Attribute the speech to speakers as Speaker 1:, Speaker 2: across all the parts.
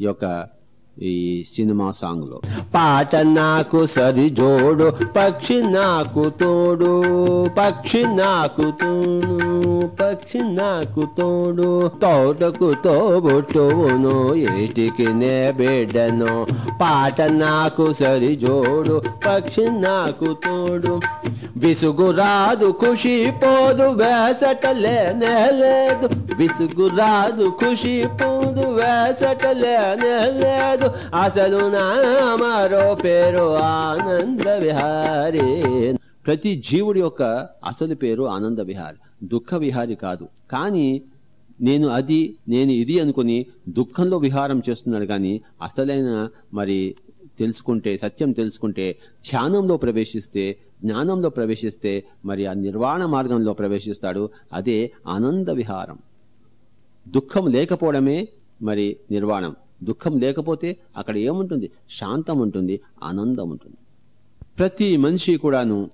Speaker 1: ఈ యొక్క ఈ సినిమా సాంగ్లో పాట నాకు సరి జోడు పక్షి నాకు తోడు పక్షి నాకు తోడు పక్షి నాకు తోడు. తోటకు తోబుట్టువును ఏటికి నే బిడ్డను. పాట నాకు సరి జోడు పక్షి నాకు తోడు. విసుగు రాదు ఖుషి పోదు వేసటలేనే లేదు. విసుగు రాదు ఖుషి పోదు వేసటలేనే అసలు నా మరో పేరు ఆనంద విహారి. ప్రతి జీవుడి యొక్క అసలు పేరు ఆనంద విహారి. దుఃఖ విహారి కాదు. కానీ నేను అది నేను ఇది అనుకుని దుఃఖంలో విహారం చేస్తున్నాడు. కానీ అసలైన మరి తెలుసుకుంటే సత్యం తెలుసుకుంటే ధ్యానంలో ప్రవేశిస్తే జ్ఞానంలో ప్రవేశిస్తే మరి ఆ నిర్వాణ మార్గంలో ప్రవేశిస్తాడు. అదే ఆనంద విహారం. దుఃఖం లేకపోవడమే మరి నిర్వాణం. దుఃఖం లేకపోతే అక్కడ ఏముంటుంది? శాంతం ఉంటుంది ఆనందం ఉంటుంది. ప్రతి మనిషి కూడాను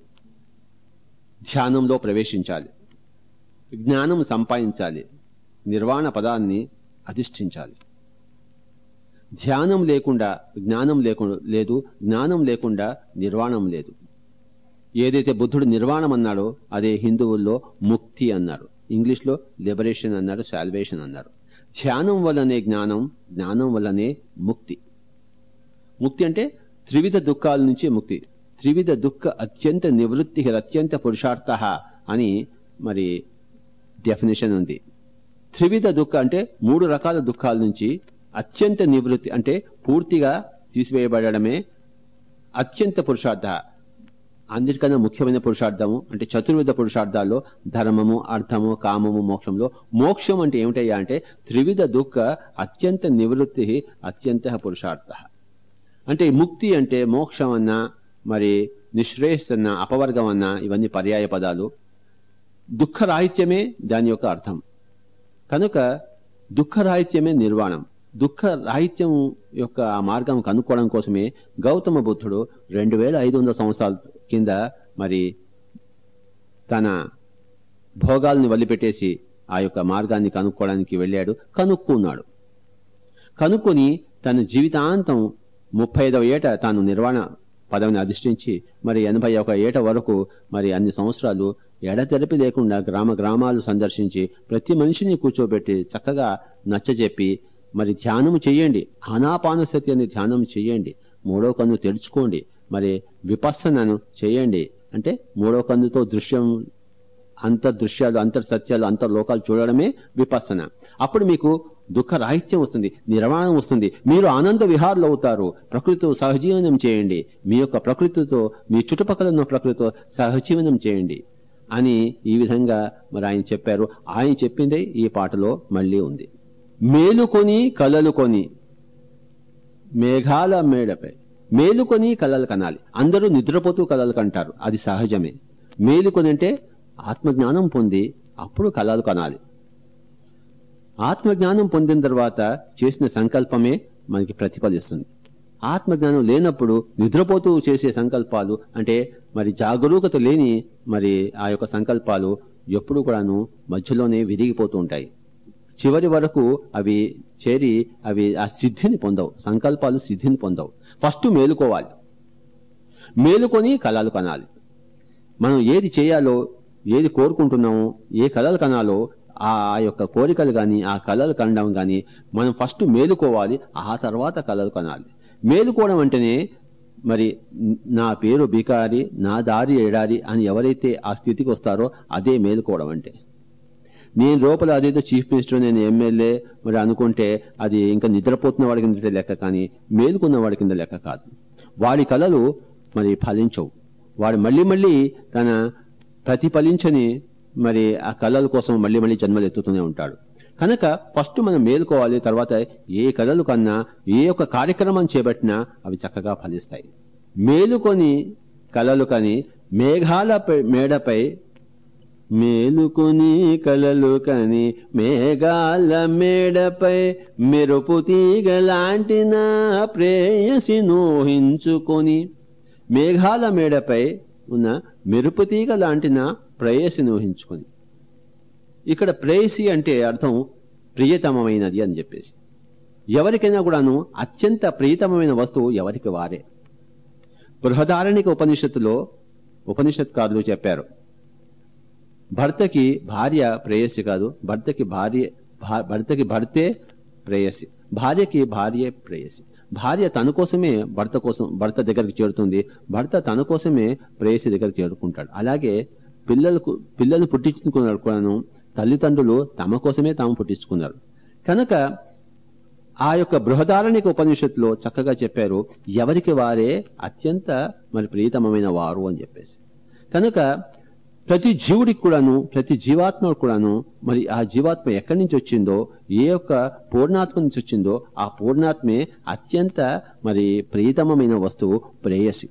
Speaker 1: ధ్యానంలో ప్రవేశించాలి. జ్ఞానం సంపాదించాలి. నిర్వాణ పదాన్ని అధిష్ఠించాలి. ధ్యానం లేకుండా జ్ఞానం లేకుండా లేదు జ్ఞానం లేకుండా నిర్వాణం లేదు. ఏదైతే బుద్ధుడు నిర్వాణం అన్నాడో అదే హిందువుల్లో ముక్తి అన్నారు. ఇంగ్లీష్లో లిబరేషన్ అన్నారు శాల్వేషన్ అన్నారు. ధ్యానం వల్లనే జ్ఞానం జ్ఞానం వల్లనే ముక్తి. ముక్తి అంటే త్రివిధ దుఃఖాల నుంచి ముక్తి. త్రివిధ దుఃఖ అత్యంత నివృత్తి అత్యంత పురుషార్థ అని మరి డెఫినేషన్ ఉంది. త్రివిధ దుఃఖ అంటే మూడు రకాల దుఃఖాల నుంచి అత్యంత నివృత్తి అంటే పూర్తిగా తీసివేయబడమే అత్యంత పురుషార్థ. అన్నిటికన్నా ముఖ్యమైన పురుషార్థము అంటే చతుర్విధ పురుషార్థాల్లో ధర్మము అర్థము కామము మోక్షంలో మోక్షం అంటే ఏమిటయ్యా అంటే త్రివిధ దుఃఖ అత్యంత నివృత్తి అత్యంత పురుషార్థ. అంటే ముక్తి అంటే మోక్షం అన్నా మరి నిశ్రేయస్సన్న అపవర్గం అన్నా ఇవన్నీ పర్యాయ పదాలు. దుఃఖరాహిత్యమే దాని యొక్క అర్థం. కనుక దుఃఖరాహిత్యమే నిర్వాణం. దుఃఖ రాహిత్యం యొక్క ఆ మార్గం కనుక్కోవడం కోసమే గౌతమ బుద్ధుడు రెండు వేల ఐదు వందల సంవత్సరాల కింద మరి తన భోగాల్ని వదిలిపెట్టేసి ఆ యొక్క మార్గాన్ని కనుక్కోవడానికి వెళ్ళాడు. కనుక్కున్నాడు. కనుక్కొని తన జీవితాంతం ముప్పై ఐదవ ఏట తాను నిర్వాణ పదవిని అధిష్ఠించి మరి ఎనభై ఒక ఏట వరకు మరి అన్ని సంవత్సరాలు ఎడతెరపి లేకుండా గ్రామ గ్రామాలు సందర్శించి ప్రతి మనిషిని కూర్చోబెట్టి చక్కగా నచ్చజెప్పి మరి ధ్యానం చేయండి. ఆనాపానసతి అని ధ్యానం చేయండి. మూడో కన్ను తెరుచుకోండి. మరి విపస్సనను చేయండి. అంటే మూడో కన్నుతో దృశ్యం అంతర్దృశ్యాలు అంత అంతర్లోకాలు చూడడమే విపస్సన. అప్పుడు మీకు దుఃఖరాహిత్యం వస్తుంది నిర్వాణం వస్తుంది. మీరు ఆనంద విహారులు అవుతారు. ప్రకృతితో సహజీవనం చేయండి. మీ యొక్క ప్రకృతితో మీ చుట్టుపక్కల ఉన్న ప్రకృతితో సహజీవనం చేయండి అని ఈ విధంగా మరి ఆయన చెప్పారు. ఆయన చెప్పిందే ఈ పాటలో మళ్ళీ ఉంది. మేలుకొని కలలుకొని. మేఘాల మేడపై. మేలుకొని కలలు కనాలి. అందరూ నిద్రపోతూ కలలు కంటారు. అది సహజమే. మేలుకొని అంటే ఆత్మజ్ఞానం పొంది అప్పుడు కలలు కనాలి. ఆత్మజ్ఞానం పొందిన తర్వాత చేసిన సంకల్పమే మనకి ప్రతిఫలిస్తుంది. ఆత్మజ్ఞానం లేనప్పుడు నిద్రపోతూ చేసే సంకల్పాలు అంటే మరి జాగరూకత లేని మరి ఆ యొక్క సంకల్పాలు ఎప్పుడు కూడాను మధ్యలోనే విరిగిపోతూ ఉంటాయి. చివరి వరకు అవి చేరి అవి ఆ సిద్ధిని పొందవు. సంకల్పాలు సిద్ధిని పొందవు. ఫస్ట్ మేలుకోవాలి. మేలుకొని కళలు కనాలి. మనం ఏది చేయాలో ఏది కోరుకుంటున్నామో ఏ కళలు కనాలో ఆ యొక్క కోరికలు కానీ ఆ కళలు కనడం కానీ మనం ఫస్ట్ మేలుకోవాలి. ఆ తర్వాత కళలు కనాలి. మేలుకోవడం అంటేనే మరి నా పేరు బికారి నా దారి ఎడారి అని ఎవరైతే ఆ స్థితికి వస్తారో అదే మేలుకోవడం అంటే. నేను లోపల అదేదో చీఫ్ మినిస్టర్ నేను ఎమ్మెల్యే మరి అనుకుంటే అది ఇంకా నిద్రపోతున్న వాడి కింద లెక్క కానీ మేలుకున్న వాడి కింద లెక్క కాదు. వాడి కళలు మరి ఫలించవు. వాడు మళ్ళీ మళ్ళీ తన ప్రతిఫలించని మరి ఆ కళల కోసం మళ్ళీ మళ్ళీ జన్మలు ఎత్తుతూనే ఉంటాడు. కనుక ఫస్ట్ మనం మేలుకోవాలి తర్వాత ఏ కళలు కన్నా ఏ ఒక్క కార్యక్రమం చేపట్టినా అవి చక్కగా ఫలిస్తాయి. మేలుకొని కళలు కానీ మేఘాల మేడపై మేలుకొని కలలు కని మేఘాల మేడపై మెరుపు తీగలాంటి నా ప్రేయసి నోహించుకొని మేఘాల మేడపై ఉన్న మెరుపు తీగ లాంటి నా ప్రేయసి నోహించుకొని. ఇక్కడ ప్రేయసి అంటే అర్థం ప్రియతమమైనది అని చెప్పేసి. ఎవరికైనా కూడాను అత్యంత ప్రీతమైన వస్తువు ఎవరికి వారే. బృహదారణిక ఉపనిషత్తులో ఉపనిషత్కారులు చెప్పారు. భర్తకి భార్య ప్రేయసి కాదు భర్తకి భార్య భర్తకి భర్తే ప్రేయసి. భార్యకి భార్యే ప్రేయసి. భార్య తన కోసమే భర్త కోసం భర్త దగ్గరికి చేరుతుంది. భర్త తన కోసమే ప్రేయసి దగ్గరికి చేరుకుంటాడు. అలాగే పిల్లలకు పిల్లలు పుట్టించుకున్నారు కూడాను తల్లిదండ్రులు తమ కోసమే తాము పుట్టించుకున్నారు. కనుక ఆ యొక్క బృహదారణిక ఉపనిషత్తులో చక్కగా చెప్పారు ఎవరికి వారే అత్యంత మరి ప్రీతమమైన వారు అని చెప్పేసి. కనుక ప్రతి జీవుడికి కూడాను ప్రతి జీవాత్మకు కూడాను మరి ఆ జీవాత్మ ఎక్కడి నుంచి వచ్చిందో ఏ యొక్క పూర్ణాత్మ నుంచి వచ్చిందో ఆ పూర్ణాత్మే అత్యంత మరి ప్రీతమమైన వస్తువు ప్రేయసి.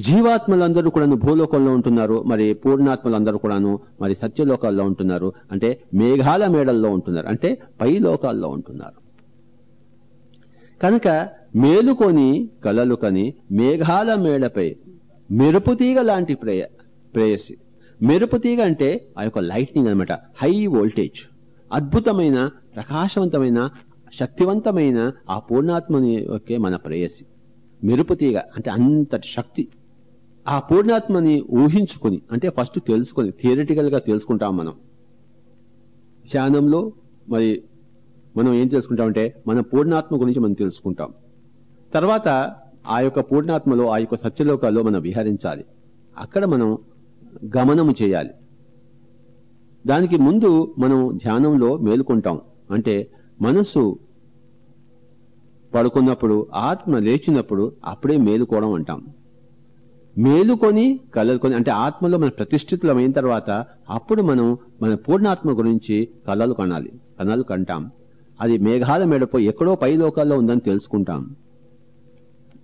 Speaker 1: జీవాత్మలందరూ కూడాను భూలోకంలో ఉంటున్నారు మరి పూర్ణాత్మలందరూ కూడాను మరి సత్యలోకాల్లో ఉంటున్నారు అంటే మేఘాల మేడల్లో ఉంటున్నారు అంటే పై లోకాల్లో ఉంటున్నారు. కనుక మేలుకొని కలలు కని మేఘాల మేడపై మెరుపుతీగ లాంటి ప్రేయ ప్రేయసి. మెరుపుతీగ అంటే ఆ యొక్క లైట్నింగ్ అనమాట హై వోల్టేజ్ అద్భుతమైన ప్రకాశవంతమైన శక్తివంతమైన ఆ పూర్ణాత్మని ఒకే మన ప్రేయసి. మెరుపుతీగ అంటే అంతటి శక్తి. ఆ పూర్ణాత్మని ఊహించుకొని అంటే ఫస్ట్ తెలుసుకొని థియరిటికల్గా తెలుసుకుంటాం మనం. ధ్యానంలో మరి మనం ఏం తెలుసుకుంటామంటే మన పూర్ణాత్మ గురించి మనం తెలుసుకుంటాం. తర్వాత ఆ యొక్క పూర్ణాత్మలో ఆ యొక్క సత్యలోకాల్లో మనం విహరించాలి. అక్కడ మనం గమనము చేయాలి. దానికి ముందు మనం ధ్యానంలో మేలుకుంటాం. అంటే మనసు పడుకున్నప్పుడు ఆత్మ లేచినప్పుడు అప్పుడే మేలుకోవడం అంటాం. మేలుకొని కలలుకొని అంటే ఆత్మలో మన ప్రతిష్ఠితులమైన తర్వాత అప్పుడు మనం మన పూర్ణాత్మ గురించి కలలు కనాలి. కళలు కంటాం. అది మేఘాల మేడపై ఎక్కడో పై లోకాల్లో ఉందని తెలుసుకుంటాం.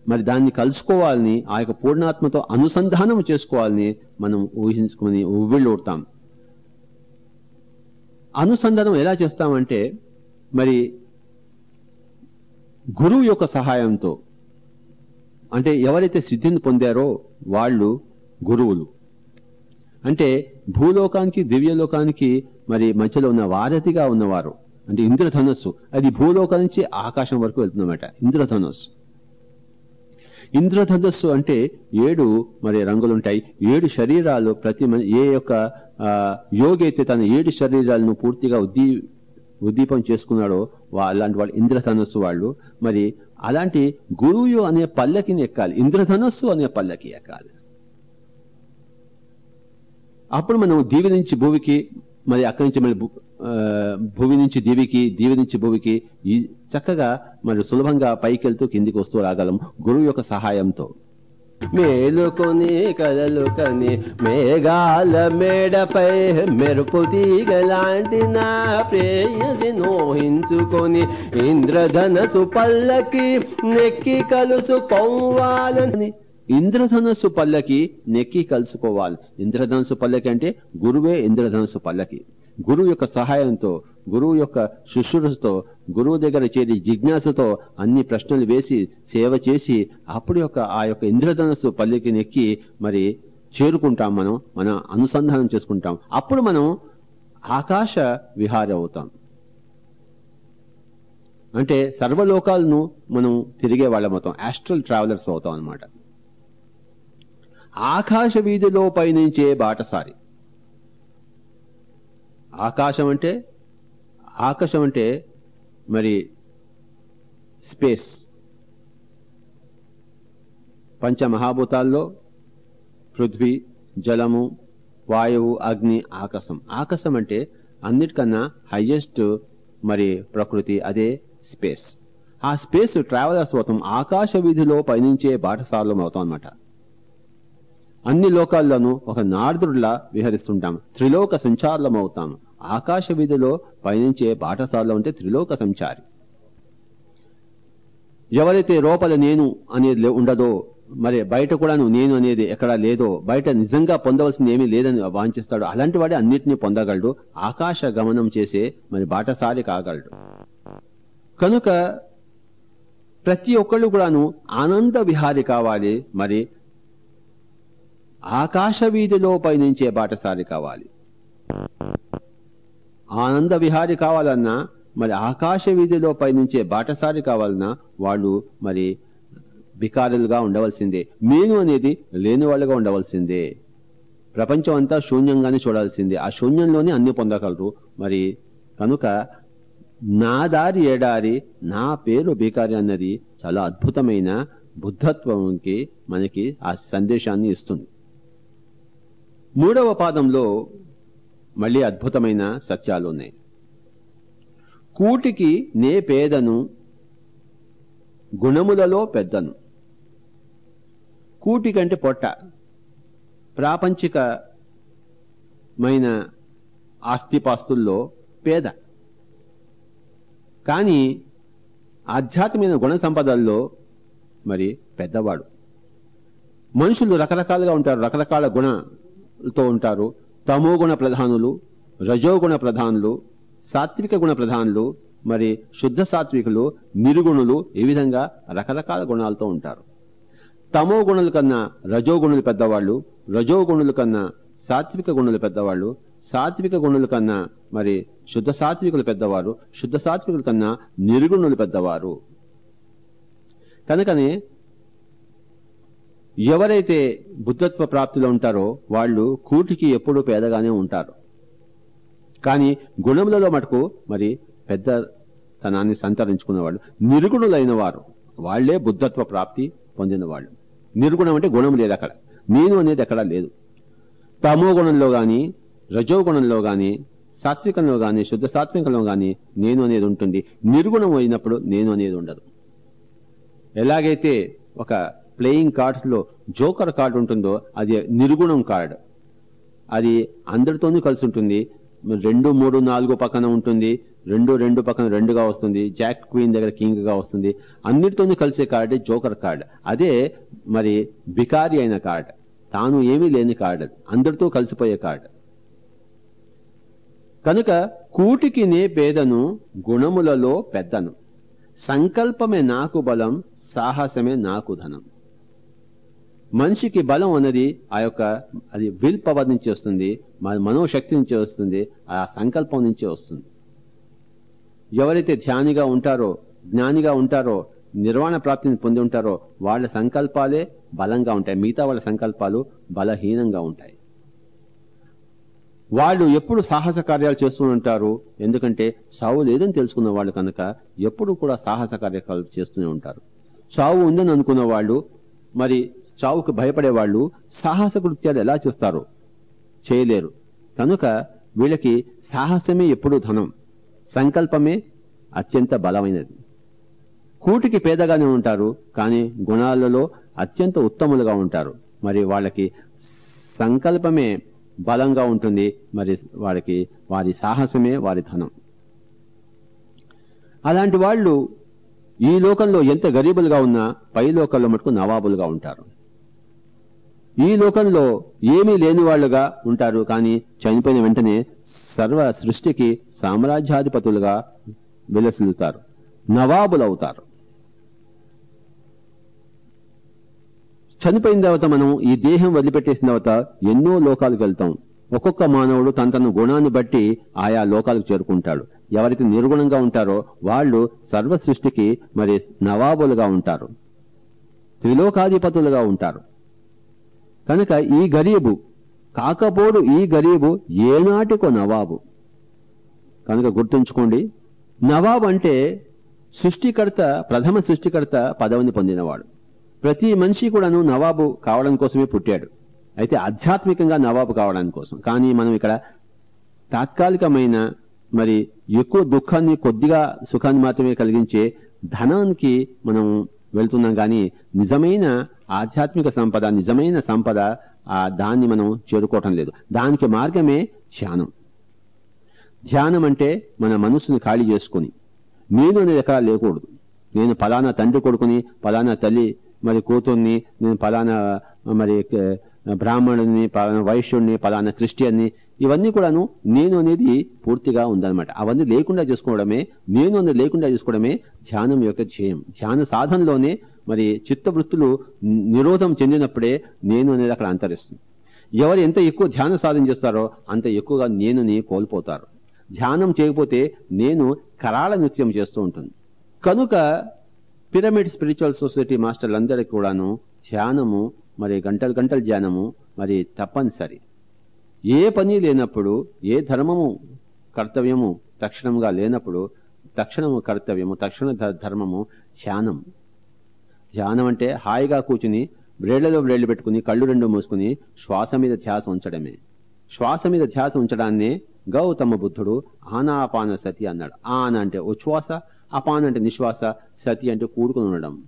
Speaker 1: మరి దాన్ని కలుసుకోవాలని ఆ యొక్క పూర్ణాత్మతో అనుసంధానం చేసుకోవాలని మనం ఊహించుకుని ఉవ్విళ్ళూడతాం అనుసంధానం ఎలా చేస్తామంటే మరి గురువు యొక్క సహాయంతో అంటే ఎవరైతే సిద్ధిని పొందారో వాళ్ళు గురువులు. అంటే భూలోకానికి దివ్యలోకానికి మరి మధ్యలో ఉన్న వారధిగా ఉన్నవారు. అంటే ఇంద్రధనస్సు అది భూలోకం నుంచి ఆకాశం వరకు వెళ్తుందన్నమాట. ఇంద్రధనస్సు. ఇంద్రధనస్సు అంటే ఏడు మరి రంగులుంటాయి. ఏడు శరీరాలు ప్రతి మన- ఏ యొక్క యోగి అయితే తన ఏడు శరీరాలను పూర్తిగా ఉద్దీ ఉద్దీపం చేసుకున్నాడో అలాంటి వాళ్ళు ఇంద్రధనస్సు వాళ్ళు. మరి అలాంటి గురువు అనే పల్లకిని ఎక్కాలి. ఇంద్రధనస్సు అనే పల్లకి ఎక్కాలి. అప్పుడు మనం దీవి నుంచి భూమికి మరి అక్కడి నుంచి మళ్ళీ ఆ, భూమి నుంచి దేవికి దేవి నుంచి భూమికి ఈ చక్కగా మరి సులభంగా పైకి వెళ్తూ కిందికి వస్తూ రాగలం గురువు యొక్క సహాయంతో.
Speaker 2: మేలుకొని కలలుకని మేఘాల మేడపై మెరుపు తీగలాంటి నా ప్రేయసి నోహించుకొని ఇంద్రధనసు పల్లకి నెక్కి కలుసుకోవాలని
Speaker 1: ఇంద్రధనస్సు పల్లకి నెక్కి కలుసుకోవాలి. ఇంద్రధనస్సు పల్లకి అంటే గురువే ఇంద్రధనస్సు పల్లకి. గురువు యొక్క సహాయంతో గురువు యొక్క శుశ్రూషతో గురువు దగ్గర చేరి జిజ్ఞాసతో అన్ని ప్రశ్నలు వేసి సేవ చేసి అప్పుడు యొక్క ఆ యొక్క ఇంద్రధనస్సు పల్లకి నెక్కి మరి చేరుకుంటాం మనం మన అనుసంధానం చేసుకుంటాం. అప్పుడు మనం ఆకాశ విహారి అవుతాం. అంటే సర్వలోకాలను మనం తిరిగే వాళ్ళం అవుతాం. యాస్ట్రల్ ట్రావెలర్స్ అవుతాం అనమాట ఆకాశ వీధిలో పయనించే బాటసారి. ఆకాశం అంటే ఆకాశం అంటే మరి స్పేస్. పంచమహాభూతాల్లో పృథ్వీ జలము వాయువు అగ్ని ఆకాశం. ఆకాశం అంటే అన్నిటికన్నా హయ్యెస్ట్ మరి ప్రకృతి అదే స్పేస్. ఆ స్పేస్ ట్రావెలర్స్ అవుతాం ఆకాశ వీధిలో పయనించే బాటసారులం అవుతాం అన్నమాట అన్ని లోకాల్లోనూ ఒక నారదుడిలా విహరిస్తుంటాం త్రిలోక సంచారులం అవుతాం ఆకాశ విధిలో పయనించే బాటసారులు అంటే త్రిలోక సంచారి. ఎవరైతే లోపల నేను అనేది లే- ఉండదో మరి బయట కూడాను నేను అనేది ఎక్కడా లేదో బయట నిజంగా పొందవలసింది ఏమీ లేదని వాంఛిస్తాడు అలాంటి వాడే అన్నిటినీ పొందగలడు. ఆకాశ గమనం చేసే మరి బాటసారి కాగలడు. కనుక ప్రతి ఒక్కళ్ళు కూడాను ఆనంద విహారి కావాలి. మరి ఆకాశ వీధిలో పయనించే బాటసారి కావాలి. ఆనంద విహారి కావాలన్నా మరి ఆకాశ వీధిలో పయనించే బాటసారి కావాలన్నా వాళ్ళు మరి బికారులుగా ఉండవలసిందే. నేను అనేది లేని వాళ్ళుగా ఉండవలసిందే. ప్రపంచం అంతా శూన్యంగానే చూడాల్సిందే. ఆ శూన్యంలోనే అన్ని పొందగలరు. మరి కనుక నా దారి ఏడారి నా పేరు బీకారి అన్నది చాలా అద్భుతమైన బుద్ధత్వంకి మనకి ఆ సందేశాన్ని ఇస్తుంది. మూడవ పాదంలో మళ్ళీ అద్భుతమైన సత్యాలు ఉన్నాయి. కూటికి నే పేదను గుణములలో పెద్దను. కూటికంటే పొట్ట ప్రాపంచికమైన ఆస్తిపాస్తుల్లో పేద. కానీ ఆధ్యాత్మిక గుణ సంపదల్లో మరి పెద్దవాడు. మనుషులు రకరకాలుగా ఉంటారు రకరకాల గుణ తో ఉంటారు. తమో గుణ ప్రధానులు రజోగుణ ప్రధానులు సాత్విక గుణ ప్రధానులు మరి శుద్ధ సాత్వికులు నిర్గుణులు ఈ విధంగా రకరకాల గుణాలతో ఉంటారు. తమో గుణుల కన్నా రజోగుణులు పెద్దవాళ్ళు రజోగుణుల కన్నా సాత్విక గుణులు పెద్దవాళ్ళు సాత్విక గుణుల కన్నా మరి శుద్ధ సాత్వికులు పెద్దవారు శుద్ధ సాత్వికుల కన్నా నిర్గుణులు పెద్దవారు. కనుకనే ఎవరైతే బుద్ధత్వ ప్రాప్తిలో ఉంటారో వాళ్ళు కూటికి ఎప్పుడూ పేదగానే ఉంటారు. కానీ గుణములలో మటుకు మరి పెద్ద తనాన్ని సంతరించుకున్నవాళ్ళు నిర్గుణులైన వారు వాళ్ళే బుద్ధత్వ ప్రాప్తి పొందిన వాళ్ళు నిర్గుణం అంటే గుణం లేదు అక్కడ. నేను అనేది ఎక్కడ లేదు. తమో గుణంలో కానీ రజో గుణంలో సాత్వికంలో కానీ శుద్ధ సాత్వికంలో కానీ నేను అనేది ఉంటుంది. నిర్గుణం అయినప్పుడు నేను అనేది ఉండదు. ఎలాగైతే ఒక ప్లేయింగ్ కార్డ్స్లో జోకర్ కార్డు ఉంటుందో అది నిర్గుణం కార్డ్ అది అందరితోనూ కలిసి ఉంటుంది. రెండు మూడు నాలుగు పక్కన ఉంటుంది. రెండు రెండు పక్కన రెండుగా వస్తుంది. జాక్ క్వీన్ దగ్గర కింగ్గా వస్తుంది. అన్నిటితోనూ కలిసే కార్డే జోకర్ కార్డ్ అదే మరి బికారి అయిన కార్డ్ తాను ఏమీ లేని కార్డ్ అందరితో కలిసిపోయే కార్డ్ కనుక కూటికి నే పేదను గుణములలో పెద్దను. సంకల్పమే నాకు బలం సాహసమే నాకు ధనం. మనిషికి బలం అన్నది ఆ యొక్క అది విల్ పవర్ నుంచి వస్తుంది మనోశక్తి నుంచి వస్తుంది ఆ సంకల్పం నుంచే వస్తుంది. ఎవరైతే ధ్యానిగా ఉంటారో జ్ఞానిగా ఉంటారో నిర్వాణ ప్రాప్తిని పొంది ఉంటారో వాళ్ళ సంకల్పాలే బలంగా ఉంటాయి. మిగతా వాళ్ళ సంకల్పాలు బలహీనంగా ఉంటాయి. వాళ్ళు ఎప్పుడు సాహస కార్యాలు చేస్తూ ఉంటారు ఎందుకంటే చావు లేదని తెలుసుకున్న వాళ్ళు కనుక ఎప్పుడు కూడా సాహస కార్యక్రమాలు చేస్తూనే ఉంటారు. చావు ఉందని అనుకున్న వాళ్ళు మరి చావుకు భయపడే వాళ్ళు సాహస కృత్యాలు ఎలా చేస్తారు? చేయలేరు. కనుక వీళ్ళకి సాహసమే ఎప్పుడూ ధనం. సంకల్పమే అత్యంత బలమైనది. కూటికి పేదగానే ఉంటారు కానీ గుణాలలో అత్యంత ఉత్తములుగా ఉంటారు. మరి వాళ్ళకి సంకల్పమే బలంగా ఉంటుంది మరి వాళ్ళకి వారి సాహసమే వారి ధనం. అలాంటి వాళ్ళు ఈ లోకంలో ఎంత గరీబులుగా ఉన్నా పై లోకంలో మటుకు నవాబులుగా ఉంటారు. ఈ లోకంలో ఏమీ లేని వాళ్ళుగా ఉంటారు. కానీ చనిపోయిన వెంటనే సర్వ సృష్టికి సామ్రాజ్యాధిపతులుగా విలసిల్లుతారు. నవాబులవుతారు. చనిపోయిన తర్వాత మనం ఈ దేహం వదిలిపెట్టేసిన తర్వాత ఎన్నో లోకాలకు వెళ్తాం. ఒక్కొక్క మానవుడు తన తన గుణాన్ని బట్టి ఆయా లోకాలకు చేరుకుంటాడు. ఎవరైతే నిర్గుణంగా ఉంటారో వాళ్ళు సర్వ సృష్టికి మరి నవాబులుగా ఉంటారు. త్రిలోకాధిపతులుగా ఉంటారు. కనుక ఈ గరీబు కాకపోడు ఈ గరీబు ఏనాటికో నవాబు. కనుక గుర్తుంచుకోండి నవాబు అంటే సృష్టికర్త ప్రథమ సృష్టికర్త పదవిని పొందినవాడు. ప్రతి మనిషి కూడాను నవాబు కావడం కోసమే పుట్టాడు. అయితే ఆధ్యాత్మికంగా నవాబు కావడం కోసం. కానీ మనం ఇక్కడ తాత్కాలికమైన మరి ఎక్కువ దుఃఖాన్ని కొద్దిగా సుఖాన్ని మాత్రమే కలిగించే ధనానికి మనం వెళ్తున్నాం. కానీ నిజమైన ఆధ్యాత్మిక సంపద నిజమైన సంపద ఆ దాన్ని మనం చేరుకోవటం లేదు. దానికి మార్గమే ధ్యానం. ధ్యానం అంటే మన మనసుని ఖాళీ చేసుకుని నేను అనేది ఎక్కడా లేకూడదు. నేను ఫలానా తండ్రి కొడుకుని ఫలానా తల్లి మరి కూతుర్ని నేను ఫలానా మరి బ్రాహ్మణుడిని బ్రాహ్మణుని పలానా వైశ్యుడిని పలానా క్రిస్టియన్ని ఇవన్నీ కూడాను నేను అనేది పూర్తిగా ఉందన్నమాట. అవన్నీ లేకుండా చేసుకోవడమే నేను అనేది లేకుండా చేసుకోవడమే ధ్యానం యొక్క ధ్యేయం. ధ్యాన సాధనలోనే మరి చిత్తవృత్తులు నిరోధం చెందినప్పుడే నేను అనేది అక్కడ అంతరిస్తుంది. ఎవరు ఎంత ఎక్కువ ధ్యాన సాధన చేస్తారో అంత ఎక్కువగా నేనుని కోల్పోతారు. ధ్యానం చేయకపోతే నేను కరాళ నృత్యం చేస్తూ ఉంటుంది కనుక పిరమిడ్ స్పిరిచువల్ సొసైటీ మాస్టర్లందరికీ కూడాను ధ్యానము మరి గంటలు గంటల ధ్యానము మరి తప్పనిసరి. ఏ పని లేనప్పుడు ఏ ధర్మము కర్తవ్యము తక్షణంగా లేనప్పుడు తక్షణము కర్తవ్యము తక్షణ ధర్మము ధ్యానం. ధ్యానం అంటే హాయిగా కూర్చుని బ్రేళ్ళలో బ్రేళ్ళు పెట్టుకుని కళ్ళు రెండు మూసుకుని శ్వాస మీద ధ్యాస ఉంచడమే. శ్వాస మీద ధ్యాస ఉంచడాన్నే గౌతమ బుద్ధుడు ఆనాపాన సతి అన్నాడు. ఆన అంటే ఉచ్ఛ్వాస అపాన అంటే నిశ్వాస సతి అంటే కూడుకుని ఉండడం.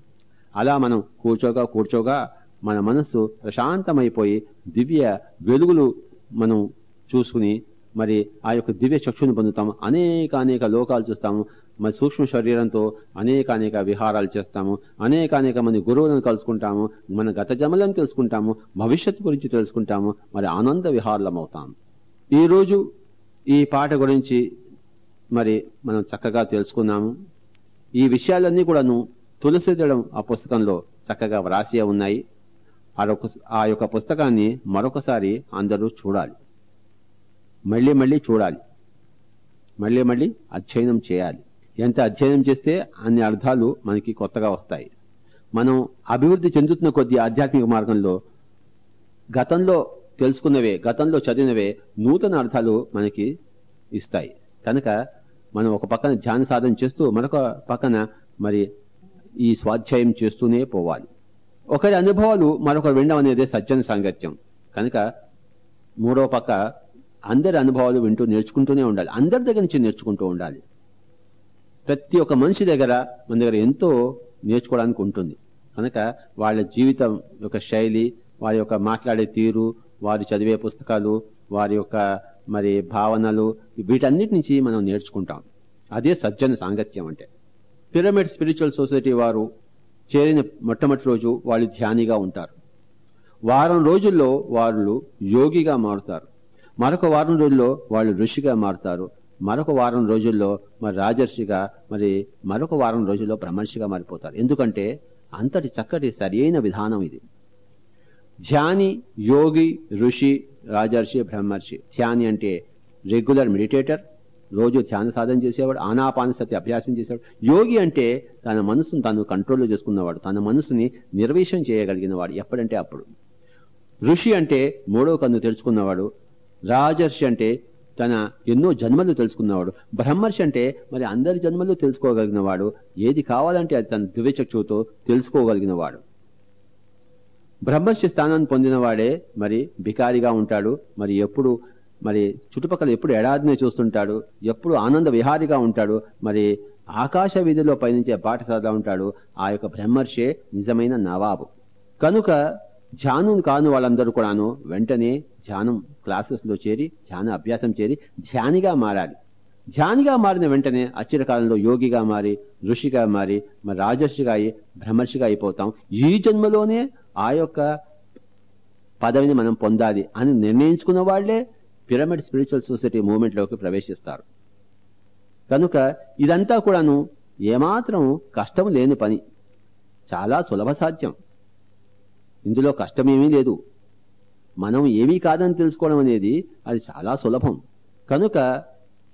Speaker 1: అలా మనం కూర్చోగా కూర్చోగా మన మనస్సు ప్రశాంతమైపోయి దివ్య వెలుగులు మనం చూసుకుని మరి ఆ యొక్క దివ్య చక్షుని పొందుతాము. అనేక అనేక లోకాలు చూస్తాము. మరి సూక్ష్మ శరీరంతో అనేక అనేక విహారాలు చేస్తాము. అనేక అనేక మంది గురువులను కలుసుకుంటాము. మన గత జమలను తెలుసుకుంటాము. భవిష్యత్తు గురించి తెలుసుకుంటాము. మరి ఆనంద విహారలం అవుతాము ఈరోజు ఈ పాట గురించి మరి మనం చక్కగా తెలుసుకున్నాము. ఈ విషయాలన్నీ కూడాను తులసిదళం ఆ పుస్తకంలో చక్కగా వ్రాసి ఉన్నాయి. అదొక ఆ యొక్క పుస్తకాన్ని మరొకసారి అందరూ చూడాలి. మళ్ళీ మళ్ళీ చూడాలి. మళ్ళీ మళ్ళీ అధ్యయనం చేయాలి. ఎంత అధ్యయనం చేస్తే అన్ని అర్థాలు మనకి కొత్తగా వస్తాయి. మనం అభివృద్ధి చెందుతున్న కొద్ది ఆధ్యాత్మిక మార్గంలో గతంలో తెలుసుకున్నవే గతంలో చదివినవే నూతన అర్థాలు మనకి ఇస్తాయి. కనుక మనం ఒక పక్కన ధ్యాన సాధన చేస్తూ మరొక పక్కన మరి ఈ స్వాధ్యాయం చేస్తూనే పోవాలి. ఒకరి అనుభవాలు మరొకరు వినడం అనేది సజ్జన సాంగత్యం. కనుక మూడో పక్క అందరి అనుభవాలు వింటూ నేర్చుకుంటూనే ఉండాలి. అందరి దగ్గర నుంచి నేర్చుకుంటూ ఉండాలి. ప్రతి ఒక్క మనిషి దగ్గర మన దగ్గర ఎంతో నేర్చుకోవడానికి ఉంటుంది. కనుక వాళ్ళ జీవితం యొక్క శైలి వారి యొక్క మాట్లాడే తీరు వారి చదివే పుస్తకాలు వారి యొక్క మరి భావనలు వీటన్నిటి నుంచి మనం నేర్చుకుంటాం. అదే సజ్జన సాంగత్యం అంటే. పిరమిడ్ స్పిరిచువల్ సొసైటీ వారు చేరిన మొట్టమొదటి రోజు వాళ్ళు ధ్యానిగా ఉంటారు. వారం రోజుల్లో వాళ్ళు యోగిగా మారుతారు. మరొక వారం రోజుల్లో వాళ్ళు ఋషిగా మారుతారు. మరొక వారం రోజుల్లో మరి రాజర్షిగా మరి మరొక వారం రోజుల్లో బ్రహ్మర్షిగా మారిపోతారు. ఎందుకంటే అంతటి చక్కటి సరియైన విధానం ఇది. ధ్యాని యోగి ఋషి రాజర్షి బ్రహ్మర్షి. ధ్యాని అంటే రెగ్యులర్ మెడిటేటర్ రోజు ధ్యాన సాధన చేసేవాడు ఆనాపానసతి అభ్యాసం చేసేవాడు. యోగి అంటే తన మనసును తాను కంట్రోల్లో చేసుకున్నవాడు తన మనసుని నిర్వేశం చేయగలిగిన వాడు ఎప్పుడంటే అప్పుడు. ఋషి అంటే మూడో కన్ను తెలుసుకున్నవాడు రాజర్షి అంటే తన ఎన్నో జన్మలు తెలుసుకున్నవాడు బ్రహ్మర్షి అంటే మరి అందరి జన్మలు తెలుసుకోగలిగినవాడు ఏది కావాలంటే అది తన దివ్యచక్షుతో తెలుసుకోగలిగినవాడు. బ్రహ్మర్షి స్థానాన్ని పొందినవాడే మరి బికారిగా ఉంటాడు మరి ఎప్పుడు మరి చుట్టుపక్కల ఎప్పుడు ఎడాదినే చూస్తుంటాడు ఎప్పుడు ఆనంద విహారిగా ఉంటాడు మరి ఆకాశ వీధిలో పయనించే బాటసారులా ఉంటాడు ఆ యొక్క బ్రహ్మర్షే నిజమైన నవాబు. కనుక ధ్యానం కాని వాళ్ళందరూ కూడాను వెంటనే ధ్యానం క్లాసెస్లో చేరి ధ్యాన అభ్యాసం చేరి ధ్యానిగా మారాలి. ధ్యానిగా మారిన వెంటనే అచ్చరకాలంలో యోగిగా మారి ఋషిగా మారి మరి రాజర్షిగా అయి బ్రహ్మర్షిగా అయిపోతాం. ఈ జన్మలోనే ఆ యొక్క పదవిని మనం పొందాలి అని నిర్ణయించుకున్న వాళ్ళే పిరమిడ్ స్పిరిచువల్ సొసైటీ మూవ్మెంట్లోకి ప్రవేశిస్తారు. కనుక ఇదంతా కూడాను ఏమాత్రం కష్టం లేని పని. చాలా సులభ సాధ్యం. ఇందులో కష్టమేమీ లేదు. మనం ఏమీ కాదని తెలుసుకోవడం అనేది అది చాలా సులభం. కనుక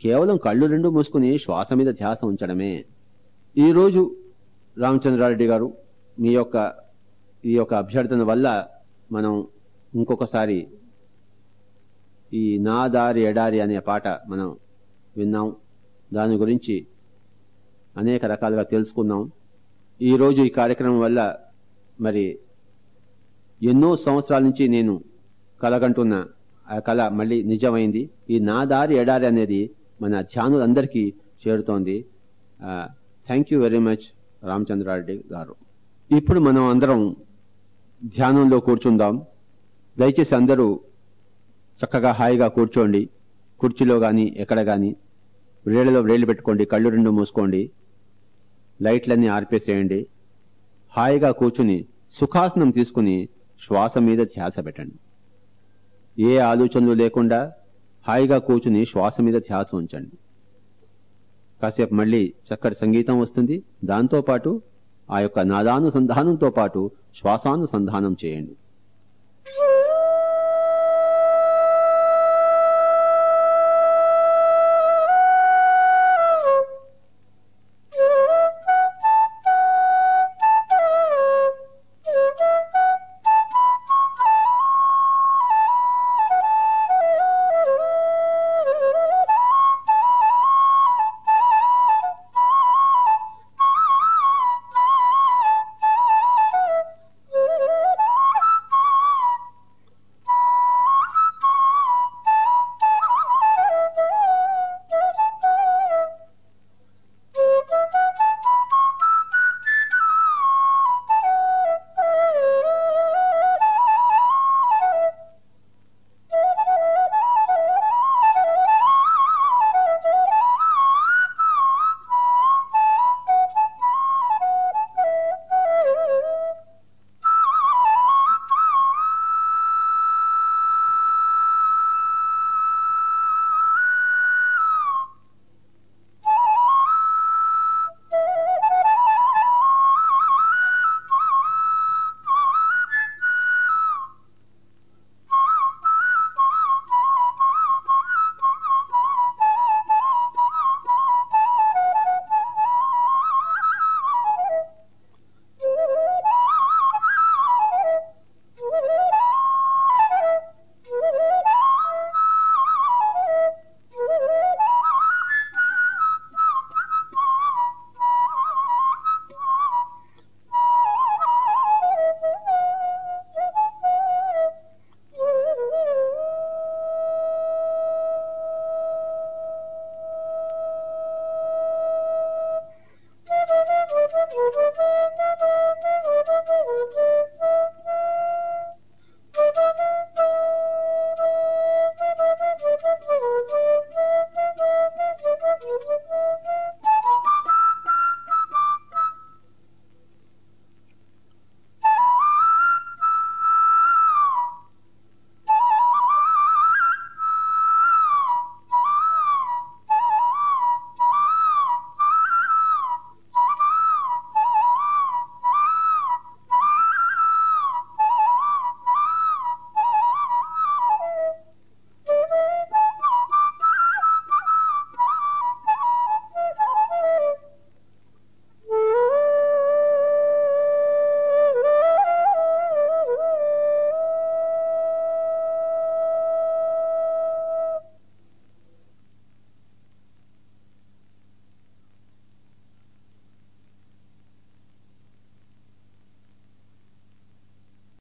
Speaker 1: కేవలం కళ్ళు రెండు మూసుకుని శ్వాస మీద ధ్యాస ఉంచడమే. ఈరోజు రామచంద్రారెడ్డి గారు మీ యొక్క ఈ యొక్క అభ్యర్థన వల్ల మనం ఇంకొకసారి ఈ నా దారి ఎడారి అనే పాట మనం విన్నాం. దాని గురించి అనేక రకాలుగా తెలుసుకున్నాం. ఈరోజు ఈ కార్యక్రమం వల్ల మరి ఎన్నో సంవత్సరాల నుంచి నేను కలగంటున్న ఆ కళ మళ్ళీ నిజమైంది. ఈ నా దారి ఎడారి అనేది మన ధ్యానులందరికీ చేరుతోంది. Thank you very much Ramachandra Reddy గారు. ఇప్పుడు మనం అందరం ధ్యానంలో కూర్చుందాం. దయచేసి అందరూ చక్కగా హాయిగా కూర్చోండి. కుర్చీలో కానీ ఎక్కడ కానీ వేళ్ళలో వేళ్ళు పెట్టుకోండి కళ్ళు రెండు మూసుకోండి. లైట్లన్నీ ఆర్పేసేయండి. హాయిగా కూర్చుని సుఖాసనం తీసుకుని శ్వాస మీద ధ్యాస పెట్టండి. ఏ ఆలోచనలు లేకుండా హాయిగా కూర్చుని శ్వాస మీద ధ్యాస ఉంచండి. కాసేపు మళ్ళీ చక్కటి సంగీతం వస్తుంది. దాంతోపాటు ఆ యొక్క నాదానుసంధానంతో పాటు శ్వాసానుసంధానం చేయండి.